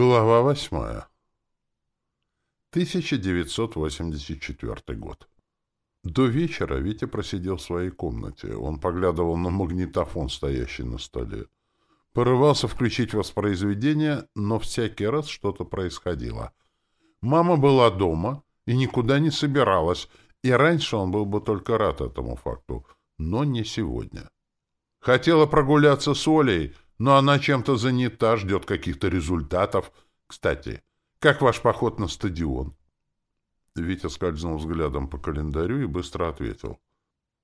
Глава восьмая. 1984 год. До вечера Витя просидел в своей комнате. Он поглядывал на магнитофон, стоящий на столе. Порывался включить воспроизведение, но всякий раз что-то происходило. Мама была дома и никуда не собиралась, и раньше он был бы только рад этому факту, но не сегодня. Хотела прогуляться с Олей — но она чем-то занята, ждет каких-то результатов. Кстати, как ваш поход на стадион? Витя скользнул взглядом по календарю и быстро ответил.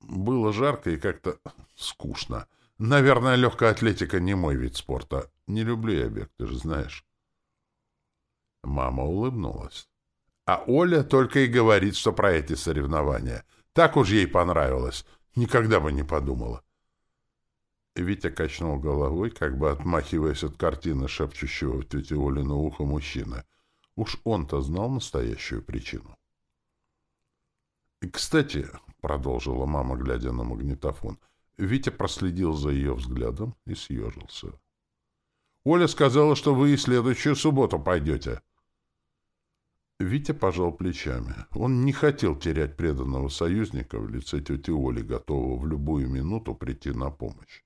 Было жарко и как-то скучно. Наверное, легкая атлетика не мой вид спорта. Не люблю я бег, ты же знаешь. Мама улыбнулась. А Оля только и говорит, что про эти соревнования. Так уж ей понравилось. Никогда бы не подумала. Витя качнул головой, как бы отмахиваясь от картины шепчущего в тете Оле на ухо мужчины. Уж он-то знал настоящую причину. «И, кстати, — продолжила мама, глядя на магнитофон, — Витя проследил за ее взглядом и съежился. «Оля сказала, что вы и следующую субботу пойдете». Витя пожал плечами. Он не хотел терять преданного союзника в лице тети Оли, готового в любую минуту прийти на помощь.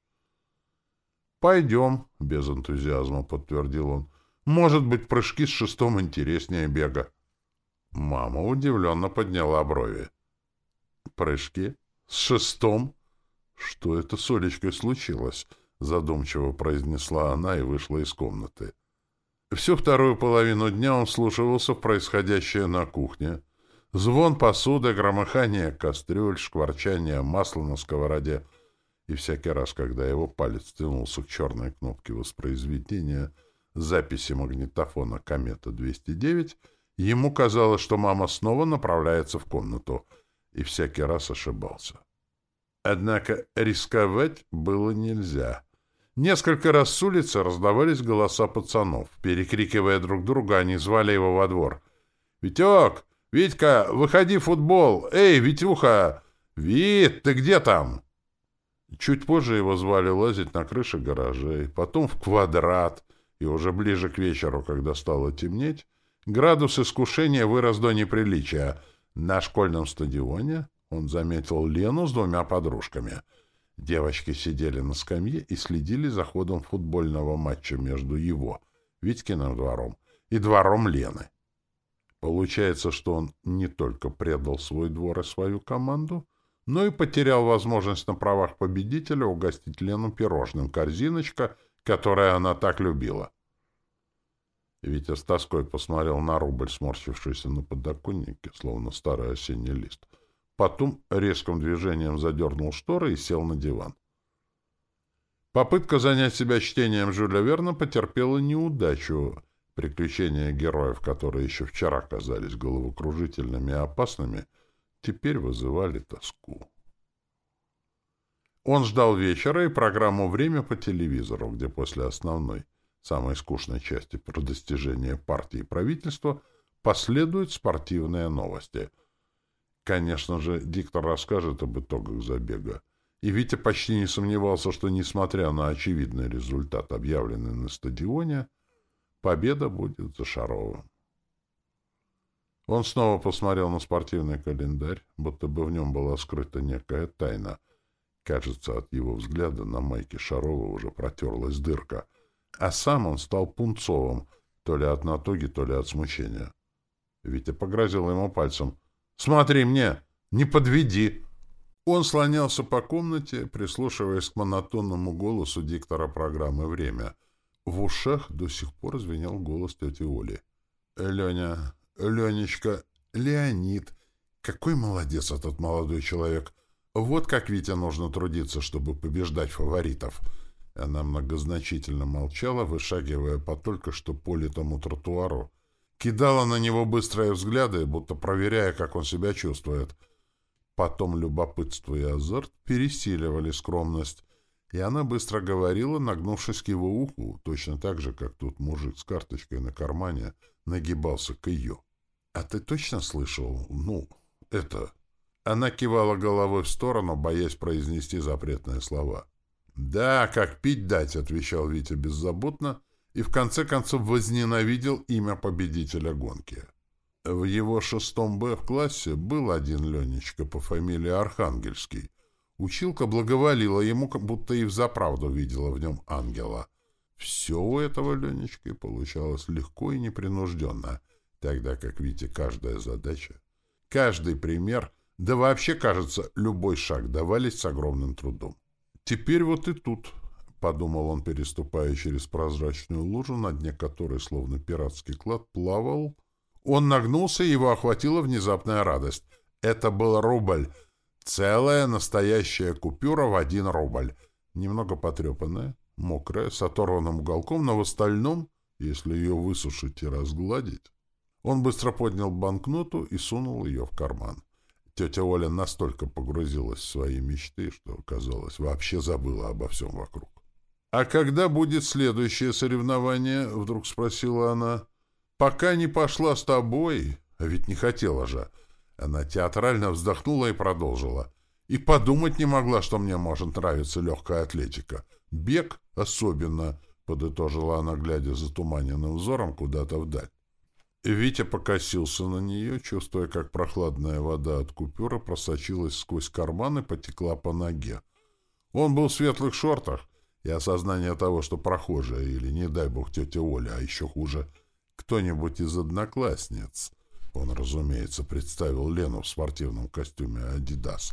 «Пойдем», — без энтузиазма подтвердил он. «Может быть, прыжки с шестом интереснее бега». Мама удивленно подняла брови. «Прыжки? С шестом? Что это с Олечкой случилось?» — задумчиво произнесла она и вышла из комнаты. Всю вторую половину дня он вслушивался в происходящее на кухне. Звон посуды, громыхание кастрюль, шкварчание масла на сковороде — и всякий раз, когда его палец тянулся к черной кнопке воспроизведения записи магнитофона «Комета-209», ему казалось, что мама снова направляется в комнату, и всякий раз ошибался. Однако рисковать было нельзя. Несколько раз с улицы раздавались голоса пацанов. Перекрикивая друг друга, они звали его во двор. «Витек! Витька, выходи в футбол! Эй, Витюха! Вит, ты где там?» Чуть позже его звали лазить на крыши гаражей, потом в квадрат, и уже ближе к вечеру, когда стало темнеть, градус искушения вырос до неприличия. На школьном стадионе он заметил Лену с двумя подружками. Девочки сидели на скамье и следили за ходом футбольного матча между его, Витькиным двором, и двором Лены. Получается, что он не только предал свой двор и свою команду, но и потерял возможность на правах победителя угостить Лену пирожным корзиночка, которое она так любила. Витя с тоской посмотрел на рубль, сморщившийся на подоконнике, словно старый осенний лист. Потом резким движением задернул шторы и сел на диван. Попытка занять себя чтением Жюля Верна потерпела неудачу. Приключения героев, которые еще вчера казались головокружительными и опасными — теперь вызывали тоску. Он ждал вечера и программу «Время» по телевизору, где после основной, самой скучной части про достижение партии и правительства последуют спортивные новости. Конечно же, диктор расскажет об итогах забега. И Витя почти не сомневался, что, несмотря на очевидный результат, объявленный на стадионе, победа будет за Шаровым. Он снова посмотрел на спортивный календарь, будто бы в нем была скрыта некая тайна. Кажется, от его взгляда на майке Шарова уже протерлась дырка, а сам он стал пунцовым, то ли от натуги, то ли от смущения. Витя погрозил ему пальцем. «Смотри мне! Не подведи!» Он слонялся по комнате, прислушиваясь к монотонному голосу диктора программы «Время». В ушах до сих пор звенел голос тети Оли. «Леня, Ленечка, Леонид. Какой молодец этот молодой человек. Вот как Витя нужно трудиться, чтобы побеждать фаворитов. Она многозначительно молчала, вышагивая по только что политому тротуару. Кидала на него быстрые взгляды, будто проверяя, как он себя чувствует. Потом любопытство и азарт пересиливали скромность, и она быстро говорила, нагнувшись к его уху, точно так же, как тут мужик с карточкой на кармане нагибался к ее. «А ты точно слышал? Ну, это...» Она кивала головой в сторону, боясь произнести запретные слова. «Да, как пить дать», — отвечал Витя беззаботно и в конце концов возненавидел имя победителя гонки. В его шестом Б в классе был один Ленечка по фамилии Архангельский. Училка благоволила ему, как будто и взаправду видела в нем ангела. Все у этого Ленечки получалось легко и непринужденно, тогда как, видите, каждая задача, каждый пример, да вообще, кажется, любой шаг давались с огромным трудом. Теперь вот и тут, — подумал он, переступая через прозрачную лужу, на дне которой, словно пиратский клад, плавал. Он нагнулся, и его охватила внезапная радость. Это был рубль. Целая настоящая купюра в один рубль. Немного потрепанная, мокрая, с оторванным уголком, но в остальном, если ее высушить и разгладить... Он быстро поднял банкноту и сунул ее в карман. Тетя Оля настолько погрузилась в свои мечты, что, казалось, вообще забыла обо всем вокруг. «А когда будет следующее соревнование?» — вдруг спросила она. «Пока не пошла с тобой, а ведь не хотела же». Она театрально вздохнула и продолжила. «И подумать не могла, что мне может нравиться легкая атлетика. Бег особенно», — подытожила она, глядя затуманенным взором куда-то вдаль. Витя покосился на нее, чувствуя, как прохладная вода от купюры просочилась сквозь карман и потекла по ноге. Он был в светлых шортах, и осознание того, что прохожая или, не дай бог, тетя Оля, а еще хуже, кто-нибудь из одноклассниц, он, разумеется, представил Лену в спортивном костюме «Адидас»,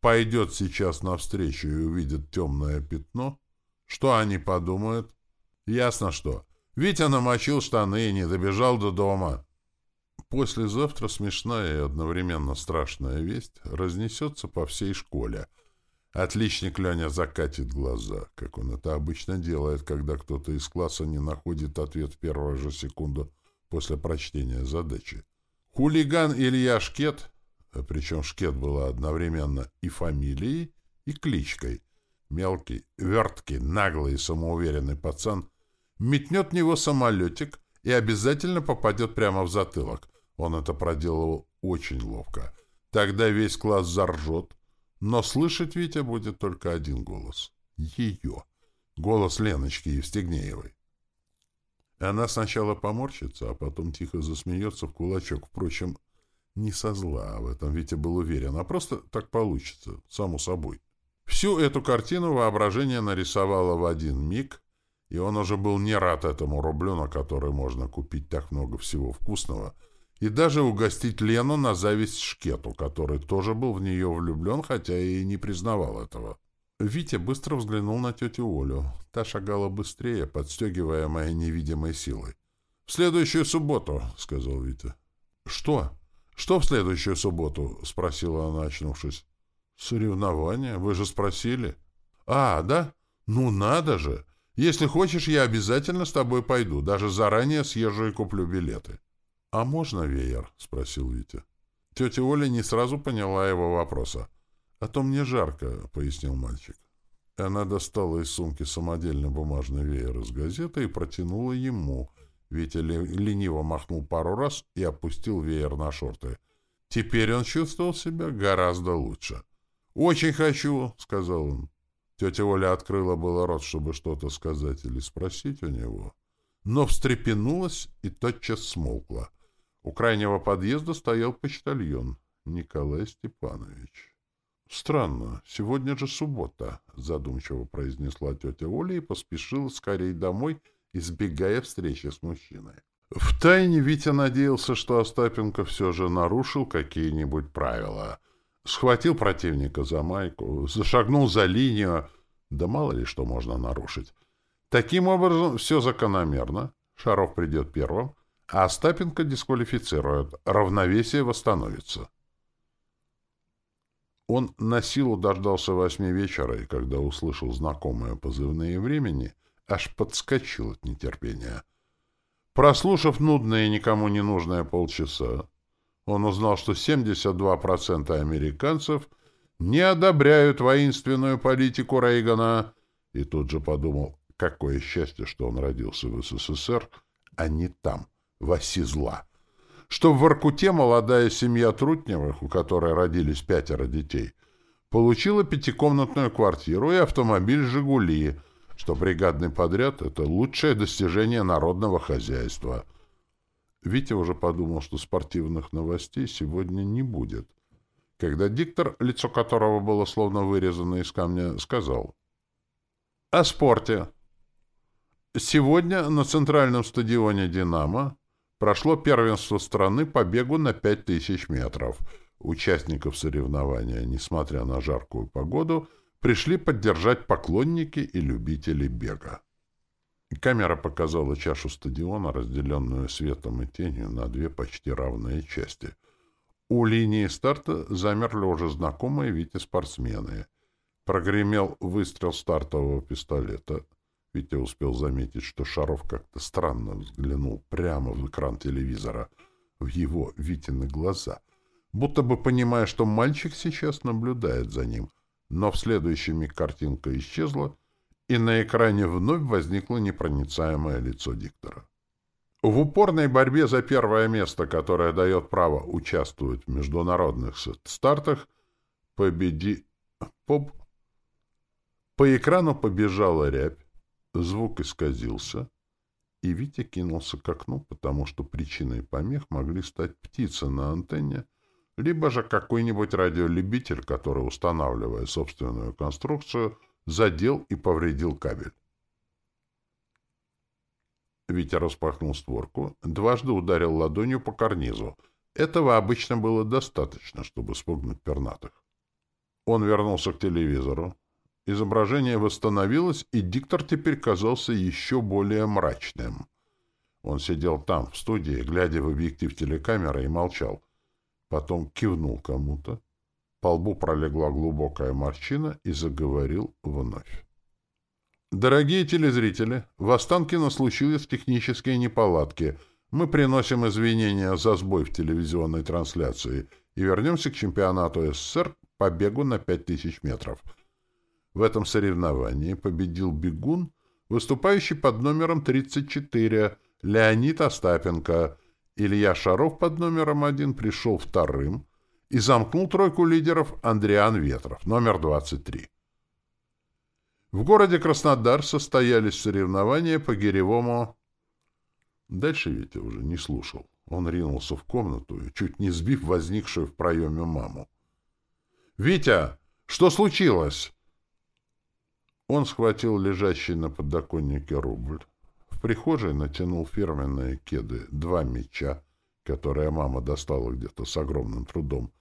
пойдет сейчас навстречу и увидит темное пятно, что они подумают? Ясно что. Витя намочил штаны и не добежал до дома. Послезавтра смешная и одновременно страшная весть разнесется по всей школе — Отличник Леня закатит глаза, как он это обычно делает, когда кто-то из класса не находит ответ в первую же секунду после прочтения задачи. Хулиган Илья Шкет, а причем Шкет была одновременно и фамилией, и кличкой, мелкий, верткий, наглый и самоуверенный пацан, метнет в него самолетик и обязательно попадет прямо в затылок. Он это проделывал очень ловко. Тогда весь класс заржет, но слышать Витя будет только один голос. Ее. Голос Леночки Евстигнеевой. Она сначала поморщится, а потом тихо засмеется в кулачок. Впрочем, не со зла, в этом Витя был уверен, а просто так получится, само собой. Всю эту картину воображение нарисовало в один миг, и он уже был не рад этому рублю, на который можно купить так много всего вкусного — и даже угостить Лену на зависть Шкету, который тоже был в нее влюблен, хотя и не признавал этого. Витя быстро взглянул на тетю Олю. Та шагала быстрее, подстегиваемая невидимой силой. — В следующую субботу, — сказал Витя. — Что? Что в следующую субботу? — спросила она, очнувшись. — Соревнования? Вы же спросили. — А, да? Ну, надо же! Если хочешь, я обязательно с тобой пойду. Даже заранее съезжу и куплю билеты. — «А можно веер?» — спросил Витя. Тетя Оля не сразу поняла его вопроса. «А то мне жарко», — пояснил мальчик. Она достала из сумки самодельный бумажный веер из газеты и протянула ему. Витя лениво махнул пару раз и опустил веер на шорты. Теперь он чувствовал себя гораздо лучше. «Очень хочу», — сказал он. Тетя Оля открыла было рот, чтобы что-то сказать или спросить у него, но встрепенулась и тотчас смолкла. У крайнего подъезда стоял почтальон Николай Степанович. «Странно, сегодня же суббота», — задумчиво произнесла тетя Оля и поспешила скорее домой, избегая встречи с мужчиной. Втайне Витя надеялся, что Остапенко все же нарушил какие-нибудь правила. Схватил противника за майку, зашагнул за линию, да мало ли что можно нарушить. Таким образом, все закономерно. Шаров придет первым, а Остапенко дисквалифицируют, равновесие восстановится. Он на силу дождался восьми вечера, и когда услышал знакомые позывные времени, аж подскочил от нетерпения. Прослушав нудное и никому не нужное полчаса, он узнал, что 72% американцев не одобряют воинственную политику Рейгана, и тут же подумал, какое счастье, что он родился в СССР, а не там — в оси зла. Что в Воркуте молодая семья Трутневых, у которой родились пятеро детей, получила пятикомнатную квартиру и автомобиль «Жигули», что бригадный подряд — это лучшее достижение народного хозяйства. Витя уже подумал, что спортивных новостей сегодня не будет. Когда диктор, лицо которого было словно вырезано из камня, сказал «О спорте». Сегодня на центральном стадионе «Динамо» прошло первенство страны по бегу на 5000 метров. Участников соревнования, несмотря на жаркую погоду, пришли поддержать поклонники и любители бега. Камера показала чашу стадиона, разделенную светом и тенью на две почти равные части. У линии старта замерли уже знакомые Вите спортсмены. Прогремел выстрел стартового пистолета — Витя успел заметить, что Шаров как-то странно взглянул прямо в экран телевизора, в его, Витины глаза, будто бы понимая, что мальчик сейчас наблюдает за ним. Но в следующий миг картинка исчезла, и на экране вновь возникло непроницаемое лицо диктора. В упорной борьбе за первое место, которое дает право участвовать в международных стартах, победи... Поп... По экрану побежала рябь, Звук исказился, и Витя кинулся к окну, потому что причиной помех могли стать птицы на антенне, либо же какой-нибудь радиолюбитель, который, устанавливая собственную конструкцию, задел и повредил кабель. Витя распахнул створку, дважды ударил ладонью по карнизу. Этого обычно было достаточно, чтобы спугнуть пернатых. Он вернулся к телевизору, Изображение восстановилось, и диктор теперь казался еще более мрачным. Он сидел там, в студии, глядя в объектив телекамеры, и молчал. Потом кивнул кому-то. По лбу пролегла глубокая морщина и заговорил вновь. Дорогие телезрители, в Останкино случились технические неполадки. Мы приносим извинения за сбой в телевизионной трансляции и вернемся к чемпионату СССР по бегу на 5000 метров — в этом соревновании победил бегун, выступающий под номером 34, Леонид Остапенко. Илья Шаров под номером 1 пришел вторым и замкнул тройку лидеров Андриан Ветров, номер 23. В городе Краснодар состоялись соревнования по гиревому... Дальше Витя уже не слушал. Он ринулся в комнату, чуть не сбив возникшую в проеме маму. «Витя, что случилось?» Он схватил лежащий на подоконнике рубль. В прихожей натянул фирменные кеды два меча, которые мама достала где-то с огромным трудом,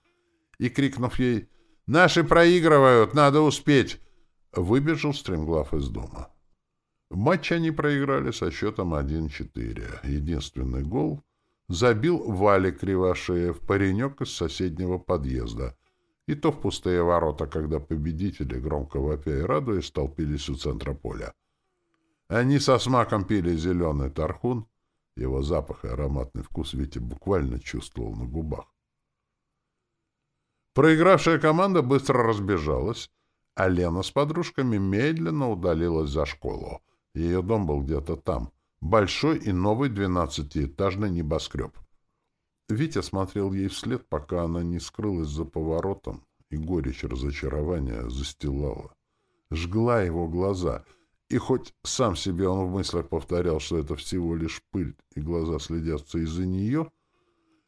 и, крикнув ей «Наши проигрывают! Надо успеть!» выбежал стремглав из дома. Матч они проиграли со счетом 1-4. Единственный гол забил Валик Кривошеев, паренек из соседнего подъезда — и то в пустые ворота, когда победители, громко вопя и радуясь, столпились у центра поля. Они со смаком пили зеленый тархун, его запах и ароматный вкус Витя буквально чувствовал на губах. Проигравшая команда быстро разбежалась, а Лена с подружками медленно удалилась за школу. Ее дом был где-то там, большой и новый двенадцатиэтажный небоскреб. Витя смотрел ей вслед, пока она не скрылась за поворотом, и горечь разочарования застилала. Жгла его глаза, и хоть сам себе он в мыслях повторял, что это всего лишь пыль, и глаза следятся из-за нее,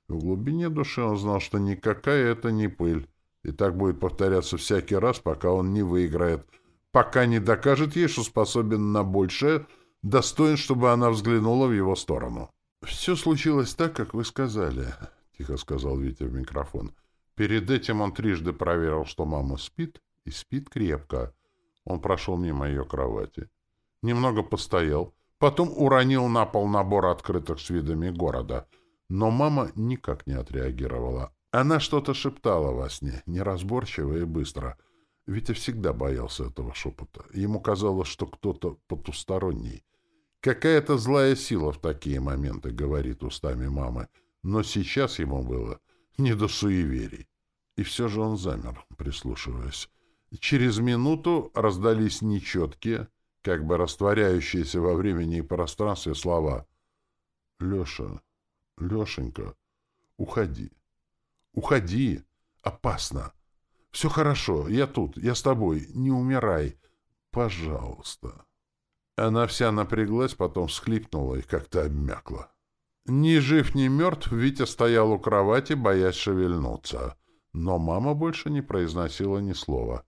в глубине души он знал, что никакая это не пыль, и так будет повторяться всякий раз, пока он не выиграет, пока не докажет ей, что способен на большее, достоин, чтобы она взглянула в его сторону. «Все случилось так, как вы сказали», — тихо сказал Витя в микрофон. Перед этим он трижды проверил, что мама спит, и спит крепко. Он прошел мимо ее кровати. Немного постоял, потом уронил на пол набор открытых с видами города. Но мама никак не отреагировала. Она что-то шептала во сне, неразборчиво и быстро. Витя всегда боялся этого шепота. Ему казалось, что кто-то потусторонний — Какая-то злая сила в такие моменты говорит устами мамы, но сейчас ему было не до суеверий. И все же он замер, прислушиваясь. Через минуту раздались нечеткие, как бы растворяющиеся во времени и пространстве слова. «Леша, Лешенька, уходи, уходи, опасно. Все хорошо, я тут, я с тобой, не умирай, пожалуйста». Она вся напряглась, потом всхлипнула и как-то обмякла. Ни жив, ни мертв Витя стоял у кровати, боясь шевельнуться. Но мама больше не произносила ни слова.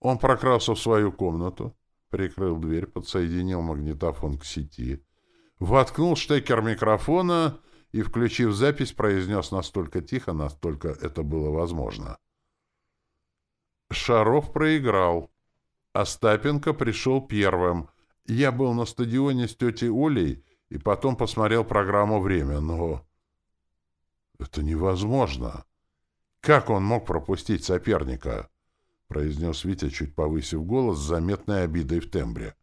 Он прокрался в свою комнату, прикрыл дверь, подсоединил магнитофон к сети, воткнул штекер микрофона и, включив запись, произнес настолько тихо, настолько это было возможно. Шаров проиграл. Остапенко пришел первым. Я был на стадионе с тетей Олей и потом посмотрел программу «Время», но... Это невозможно. Как он мог пропустить соперника? — произнес Витя, чуть повысив голос, с заметной обидой в тембре.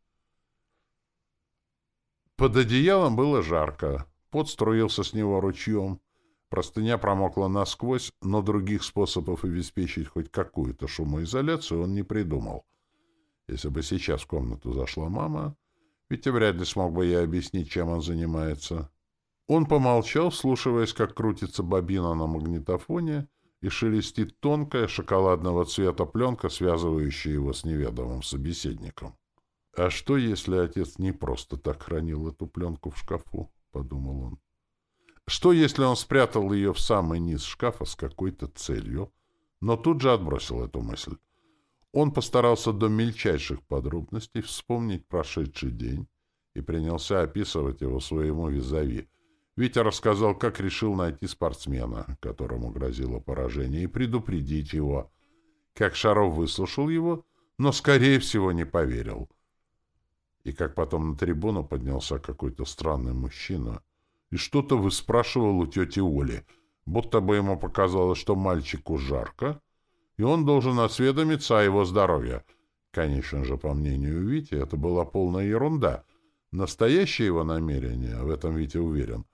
Под одеялом было жарко. Пот струился с него ручьем. Простыня промокла насквозь, но других способов обеспечить хоть какую-то шумоизоляцию он не придумал. Если бы сейчас в комнату зашла мама, ведь вряд ли смог бы ей объяснить, чем он занимается. Он помолчал, слушаясь, как крутится бобина на магнитофоне, и шелестит тонкая шоколадного цвета пленка, связывающая его с неведомым собеседником. «А что, если отец не просто так хранил эту пленку в шкафу?» — подумал он. «Что, если он спрятал ее в самый низ шкафа с какой-то целью?» Но тут же отбросил эту мысль. Он постарался до мельчайших подробностей вспомнить прошедший день и принялся описывать его своему визави — Витя рассказал, как решил найти спортсмена, которому грозило поражение, и предупредить его. Как Шаров выслушал его, но, скорее всего, не поверил. И как потом на трибуну поднялся какой-то странный мужчина и что-то выспрашивал у тети Оли, будто бы ему показалось, что мальчику жарко, и он должен осведомиться о его здоровье. Конечно же, по мнению Вити, это была полная ерунда. Настоящее его намерение, в этом Витя уверен,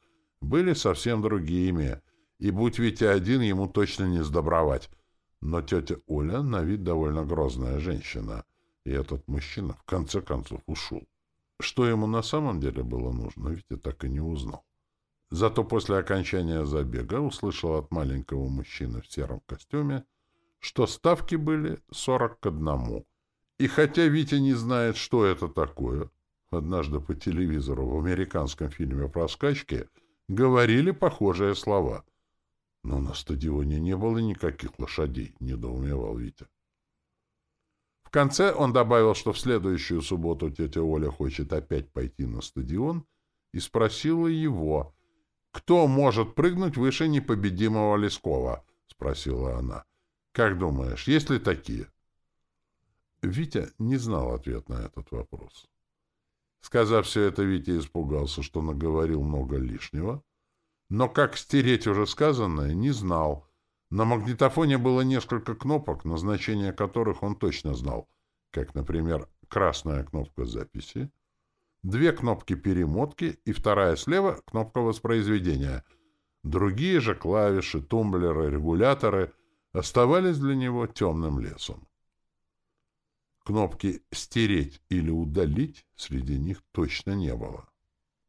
были совсем другими, и будь Витя один, ему точно не сдобровать. Но тетя Оля на вид довольно грозная женщина, и этот мужчина в конце концов ушел. Что ему на самом деле было нужно, Витя так и не узнал. Зато после окончания забега услышал от маленького мужчины в сером костюме, что ставки были сорок к одному. И хотя Витя не знает, что это такое, однажды по телевизору в американском фильме про скачки — говорили похожие слова. Но на стадионе не было никаких лошадей, недоумевал Витя. В конце он добавил, что в следующую субботу тетя Оля хочет опять пойти на стадион, и спросила его, «Кто может прыгнуть выше непобедимого Лескова?» — спросила она. «Как думаешь, есть ли такие?» Витя не знал ответ на этот вопрос. Сказав все это, Витя испугался, что наговорил много лишнего, но как стереть уже сказанное, не знал. На магнитофоне было несколько кнопок, назначение которых он точно знал, как, например, красная кнопка записи, две кнопки перемотки и вторая слева — кнопка воспроизведения. Другие же клавиши, тумблеры, регуляторы оставались для него темным лесом. Кнопки «стереть» или «удалить» среди них точно не было.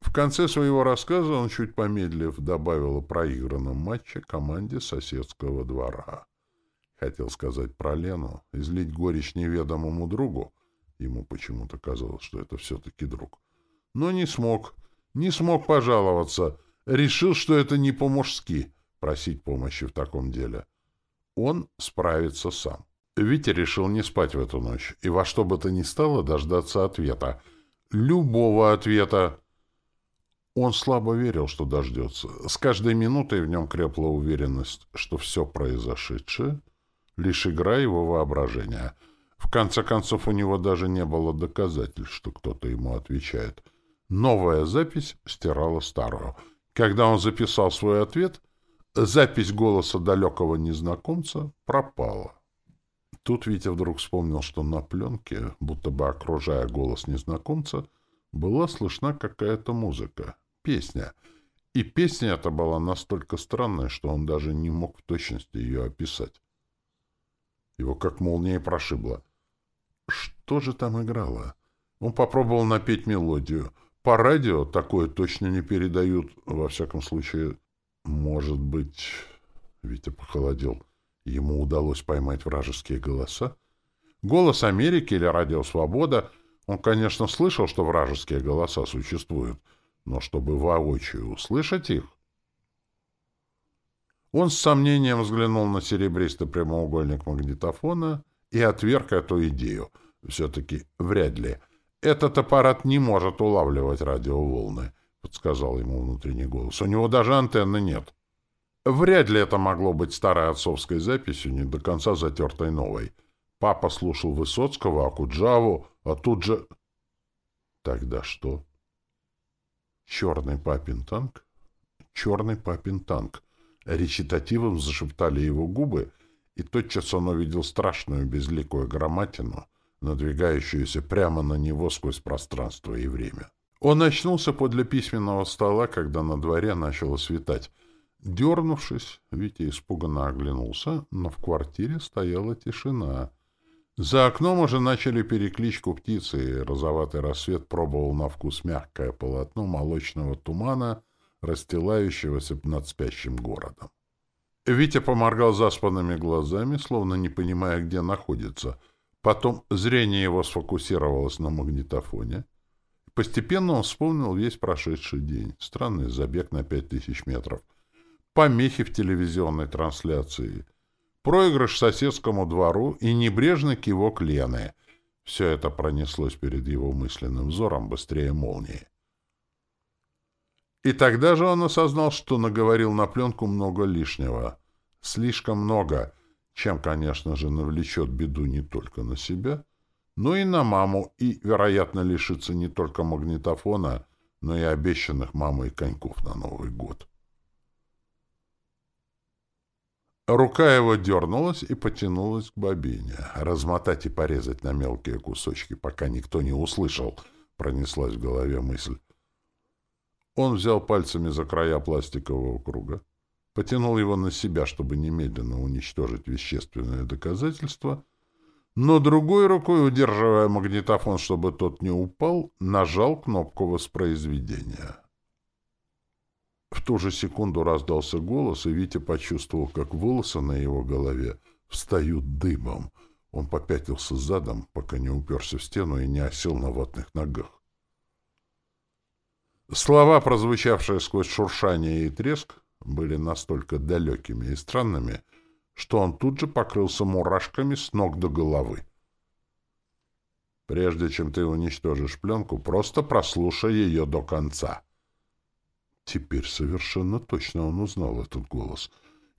В конце своего рассказа он, чуть помедлив, добавил о проигранном матче команде соседского двора. Хотел сказать про Лену, излить горечь неведомому другу. Ему почему-то казалось, что это все-таки друг. Но не смог, не смог пожаловаться. Решил, что это не по-мужски просить помощи в таком деле. Он справится сам. Витя решил не спать в эту ночь и во что бы то ни стало дождаться ответа. Любого ответа. Он слабо верил, что дождется. С каждой минутой в нем крепла уверенность, что все произошедшее — лишь игра его воображения. В конце концов, у него даже не было доказательств, что кто-то ему отвечает. Новая запись стирала старую. Когда он записал свой ответ, запись голоса далекого незнакомца пропала. Тут Витя вдруг вспомнил, что на пленке, будто бы окружая голос незнакомца, была слышна какая-то музыка, песня. И песня эта была настолько странная, что он даже не мог в точности ее описать. Его как молнией прошибло. Что же там играло? Он попробовал напеть мелодию. По радио такое точно не передают. Во всяком случае, может быть... Витя похолодел. Ему удалось поймать вражеские голоса. Голос Америки или Радио Свобода. Он, конечно, слышал, что вражеские голоса существуют, но чтобы воочию услышать их... Он с сомнением взглянул на серебристый прямоугольник магнитофона и отверг эту идею. Все-таки вряд ли. Этот аппарат не может улавливать радиоволны, — подсказал ему внутренний голос. У него даже антенны нет. Вряд ли это могло быть старой отцовской записью, не до конца затертой новой. Папа слушал Высоцкого, Акуджаву, а тут же... Тогда что? Черный папин танк? Черный папин танк. Речитативом зашептали его губы, и тотчас он увидел страшную безликую громатину, надвигающуюся прямо на него сквозь пространство и время. Он очнулся подле письменного стола, когда на дворе начало светать. Дернувшись, Витя испуганно оглянулся, но в квартире стояла тишина. За окном уже начали перекличку птицы, и розоватый рассвет пробовал на вкус мягкое полотно молочного тумана, расстилающегося над спящим городом. Витя поморгал заспанными глазами, словно не понимая, где находится. Потом зрение его сфокусировалось на магнитофоне. Постепенно он вспомнил весь прошедший день. Странный забег на пять тысяч метров. Помехи в телевизионной трансляции — проигрыш соседскому двору и небрежный кивок Лены. Все это пронеслось перед его мысленным взором быстрее молнии. И тогда же он осознал, что наговорил на пленку много лишнего. Слишком много, чем, конечно же, навлечет беду не только на себя, но и на маму, и, вероятно, лишится не только магнитофона, но и обещанных мамой коньков на Новый год. Рука его дернулась и потянулась к бобине. Размотать и порезать на мелкие кусочки, пока никто не услышал, пронеслась в голове мысль. Он взял пальцами за края пластикового круга, потянул его на себя, чтобы немедленно уничтожить вещественное доказательство, но другой рукой, удерживая магнитофон, чтобы тот не упал, нажал кнопку воспроизведения. Ту же секунду раздался голос, и Витя почувствовал, как волосы на его голове встают дыбом. Он попятился задом, пока не уперся в стену и не осел на ватных ногах. Слова, прозвучавшие сквозь шуршание и треск, были настолько далекими и странными, что он тут же покрылся мурашками с ног до головы. Прежде чем ты уничтожишь пленку, просто прослушай ее до конца. Теперь совершенно точно он узнал этот голос.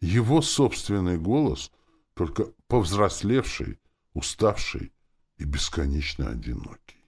Его собственный голос, только повзрослевший, уставший и бесконечно одинокий.